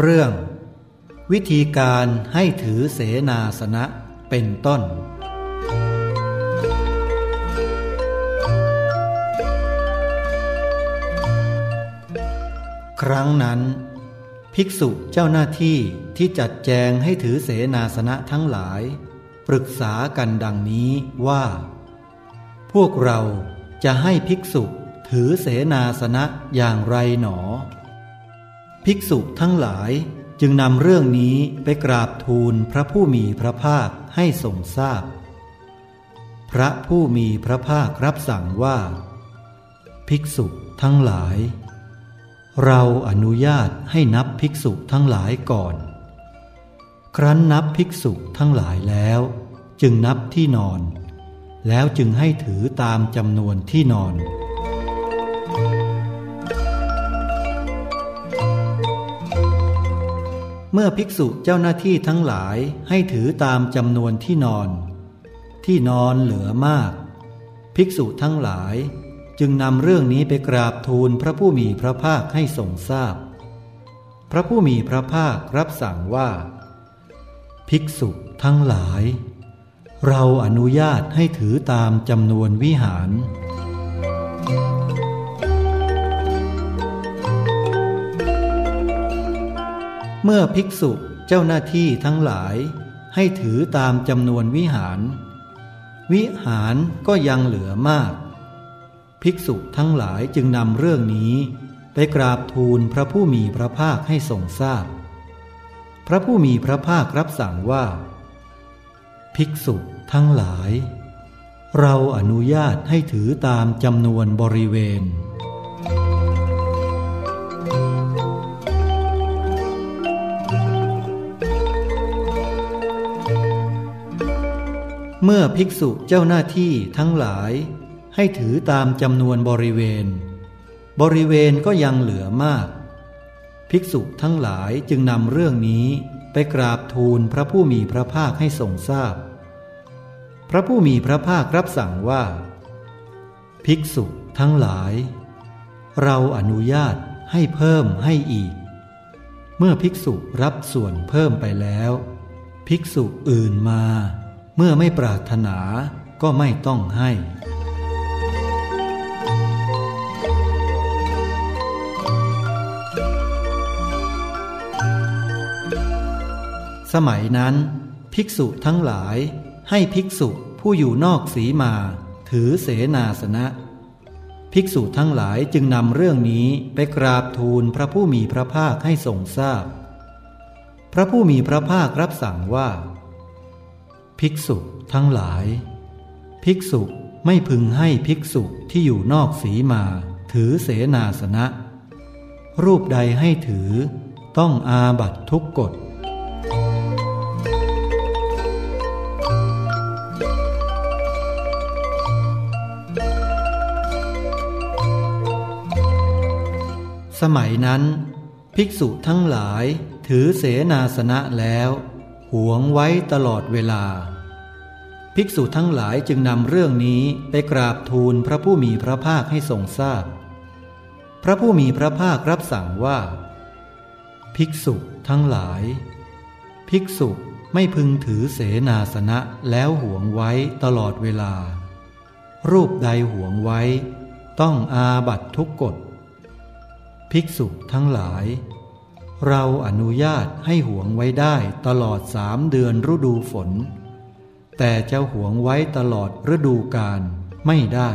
เรื่อง วิธีการให้ถือเสนาสนะเป็นต้น ครั้งนั้น ภิกษุเจ้าหน้าที่ที่จัดแจงให้ถือเสนาสนะทั้งหลาย ปรึกษากันดังนี้ว่า พวกเราจะให้ภิกษุถือเสนาสนะอย่างไรหนอ ภิกษุทั้งหลายจึงนำเรื่องนี้ไปกราบทูลพระผู้มีพระภาคให้ทรงทราบพพระผู้มีพระภาครับสั่งว่า ภิกษุทั้งหลาย เราอนุญาตให้นับภิกษุทั้งหลายก่อน ครั้นนับภิกษุทั้งหลายแล้ว จึงนับที่นอน แล้วจึงให้ถือตามจำนวนที่นอน เมื่อภิกษุเจ้าหน้าที่ทั้งหลายให้ถือตามจำนวนที่นอน ที่นอนเหลือมาก ภิกษุทั้งหลายจึงนำเรื่องนี้ไปกราบทูลพระผู้มีพระภาคให้ทรงทราบพพระผู้มีพระภาครับสั่งว่า ภิกษุทั้งหลาย เราอนุญาตให้ถือตามจำนวนวิหาร เมื่อภิกษุเจ้าหน้าที่ทั้งหลาย ให้ถือตามจำนวนวิหาร วิหารก็ยังเหลือมาก ภิกษุทั้งหลายจึงนำเรื่องนี้ ไปกราบทูลพระผู้มีพระภาคให้ทรงทราบพพระผู้มีพระภาครับสั่งว่า ภิกษุทั้งหลาย เราอนุญาตให้ถือตามจำนวนบริเวณ เมื่อภิกษุเจ้าหน้าที่ทั้งหลาย ให้ถือตามจำนวนบริเวณ บริเวณก็ยังเหลือมาก ภิกษุทั้งหลายจึงนำเรื่องนี้ไปกราบทูลพระผู้มีพระภาคให้ทรงทราบพพระผู้มีพระภาครับสั่งว่า ภิกษุทั้งหลาย เราอนุญาตให้เพิ่มให้อีก เมื่อภิกษุรับส่วนเพิ่มไปแล้ว ภิกษุอื่นมา เมื่อไม่ปรารถนาก็ไม่ต้องให้ สมัยนั้น ภิกษุทั้งหลายให้ภิกษุผู้อยู่นอกสีมา ถือเสนาสนะ ภิกษุทั้งหลายจึงนำเรื่องนี้ไปกราบทูลพระผู้มีพระภาคให้ทรงทราบพพระผู้มีพระภาครับสั่งว่า ภิกษุทั้งหลาย ภิกษุไม่พึงให้ภิกษุที่อยู่นอกสีมา ถือเสนาสนะ รูปใดให้ถือต้องอาบัตทุกกฎสมัยนั้น ภิกษุทั้งหลายถือเสนาสนะแล้ว หวงไว้ตลอดเวลา ภิกษุทั้งหลายจึงนำเรื่องนี้ไปกราบทูลพระผู้มีพระภาคให้ทรงทราบพพระผู้มีพระภาครับสั่งว่า ภิกษุทั้งหลาย ภิกษุไม่พึงถือเสนาสนะแล้วหวงไว้ตลอดเวลา รูปใดหวงไว้ ต้องอาบัตทุกกฎ ภิกษุทั้งหลาย เราอนุญาตให้หวงไว้ได้ตลอดสามเดือนฤดูฝน แต่จะหวงไว้ตลอดฤดูกาลไม่ได้